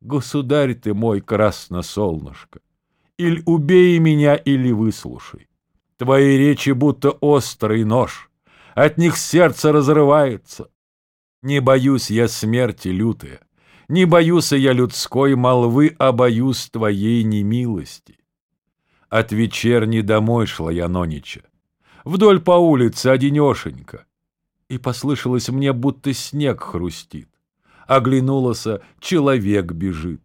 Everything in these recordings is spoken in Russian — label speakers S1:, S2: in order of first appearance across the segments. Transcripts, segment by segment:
S1: Государь ты мой, красносолнышко, Иль убей меня, или выслушай. Твои речи будто острый нож, От них сердце разрывается. Не боюсь я смерти лютая, Не боюсь я людской молвы, А боюсь твоей немилости. От вечерни домой шла я нонича, Вдоль по улице одинешенька, И послышалось мне, будто снег хрустит. Оглянулась, человек бежит.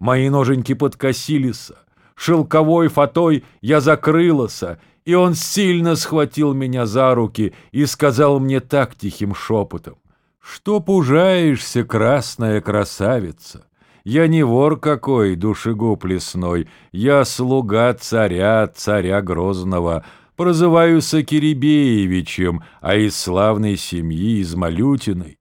S1: Мои ноженьки подкосились, шелковой фатой я закрылася, и он сильно схватил меня за руки и сказал мне так тихим шепотом, «Что пужаешься, красная красавица? Я не вор какой, душегуб лесной, я слуга царя, царя Грозного, прозываюся Киребеевичем, а из славной семьи, из Малютиной.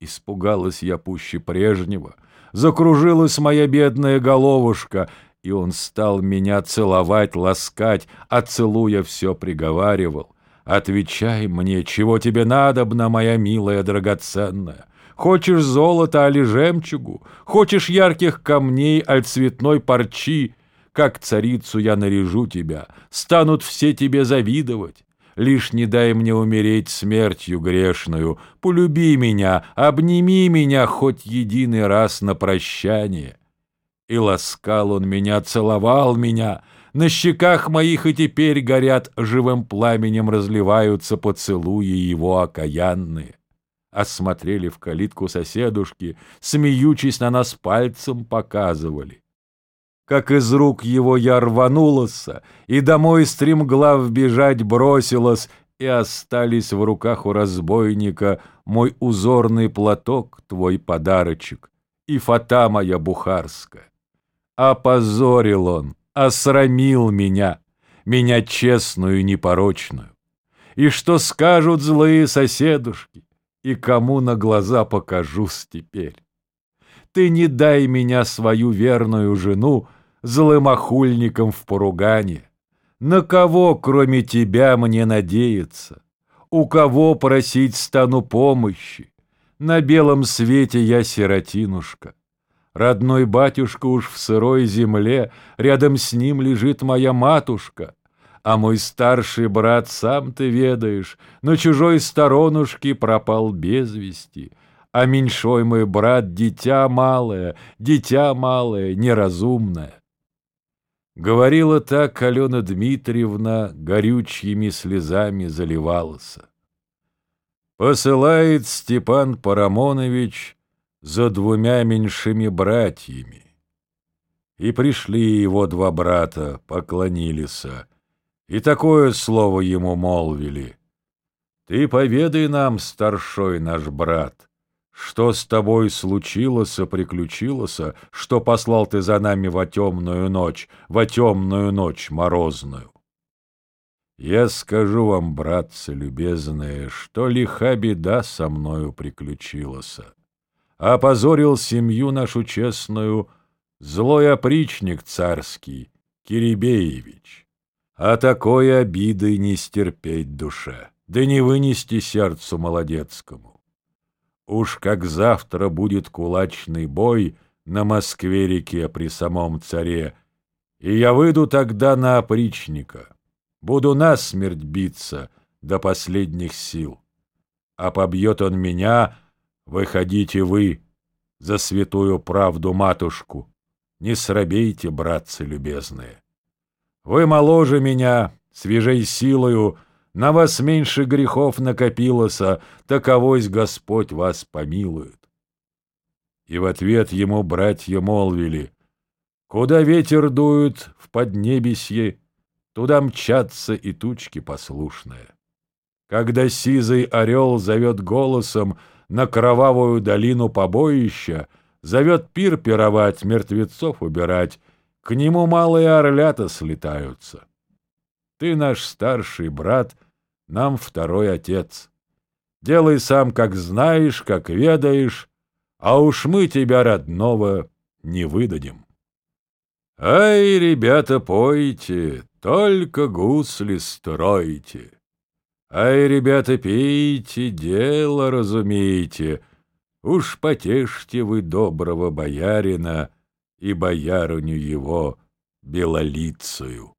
S1: Испугалась я пуще прежнего, закружилась моя бедная головушка, и он стал меня целовать, ласкать, а целуя все приговаривал. «Отвечай мне, чего тебе надобно, моя милая драгоценная? Хочешь золота, али жемчугу? Хочешь ярких камней, аль цветной парчи? Как царицу я наряжу тебя, станут все тебе завидовать. Лишь не дай мне умереть смертью грешную. Полюби меня, обними меня хоть единый раз на прощание. И ласкал он меня, целовал меня. На щеках моих и теперь горят, живым пламенем разливаются поцелуи его окаянные. Осмотрели в калитку соседушки, смеючись на нас пальцем показывали как из рук его я рванулась, и домой стремглав бежать бросилась, и остались в руках у разбойника мой узорный платок, твой подарочек, и фата моя бухарская. Опозорил он, осрамил меня, меня честную и непорочную. И что скажут злые соседушки, и кому на глаза покажусь теперь? Ты не дай меня свою верную жену злым охульником в поругане. На кого, кроме тебя, мне надеяться? У кого просить стану помощи? На белом свете я сиротинушка. Родной батюшка уж в сырой земле, Рядом с ним лежит моя матушка. А мой старший брат, сам ты ведаешь, На чужой сторонушке пропал без вести. А меньшой мой брат — дитя малое, Дитя малое, неразумное. Говорила так Алена Дмитриевна, горючими слезами заливалась. Посылает Степан Парамонович за двумя меньшими братьями. И пришли его два брата, поклонились, и такое слово ему молвили. «Ты поведай нам, старшой наш брат, что с тобой случилось, приключилось, что послал ты за нами во темную ночь, во темную ночь морозную? Я скажу вам, братцы любезные, что лиха беда со мною приключилась. Опозорил семью нашу честную злой опричник царский, Киребеевич. А такой обиды не стерпеть душе, да не вынести сердцу молодецкому. Уж как завтра будет кулачный бой на Москве-реке при самом царе, и я выйду тогда на опричника, буду насмерть биться до последних сил. А побьет он меня, выходите вы за святую правду матушку, не срабейте, братцы любезные. Вы моложе меня, свежей силою, на вас меньше грехов накопилось, таковось Господь вас помилует. И в ответ ему братья молвили, Куда ветер дует в поднебесье, Туда мчатся и тучки послушные. Когда сизый орел зовет голосом На кровавую долину побоища, Зовет пир пировать, мертвецов убирать, К нему малые орлята слетаются. Ты наш старший брат — нам второй отец. Делай сам, как знаешь, как ведаешь, а уж мы тебя, родного, не выдадим. Ай, ребята, пойте, только гусли стройте. Ай, ребята, пейте, дело разумеете, Уж потешьте вы доброго боярина и боярыню его белолицую.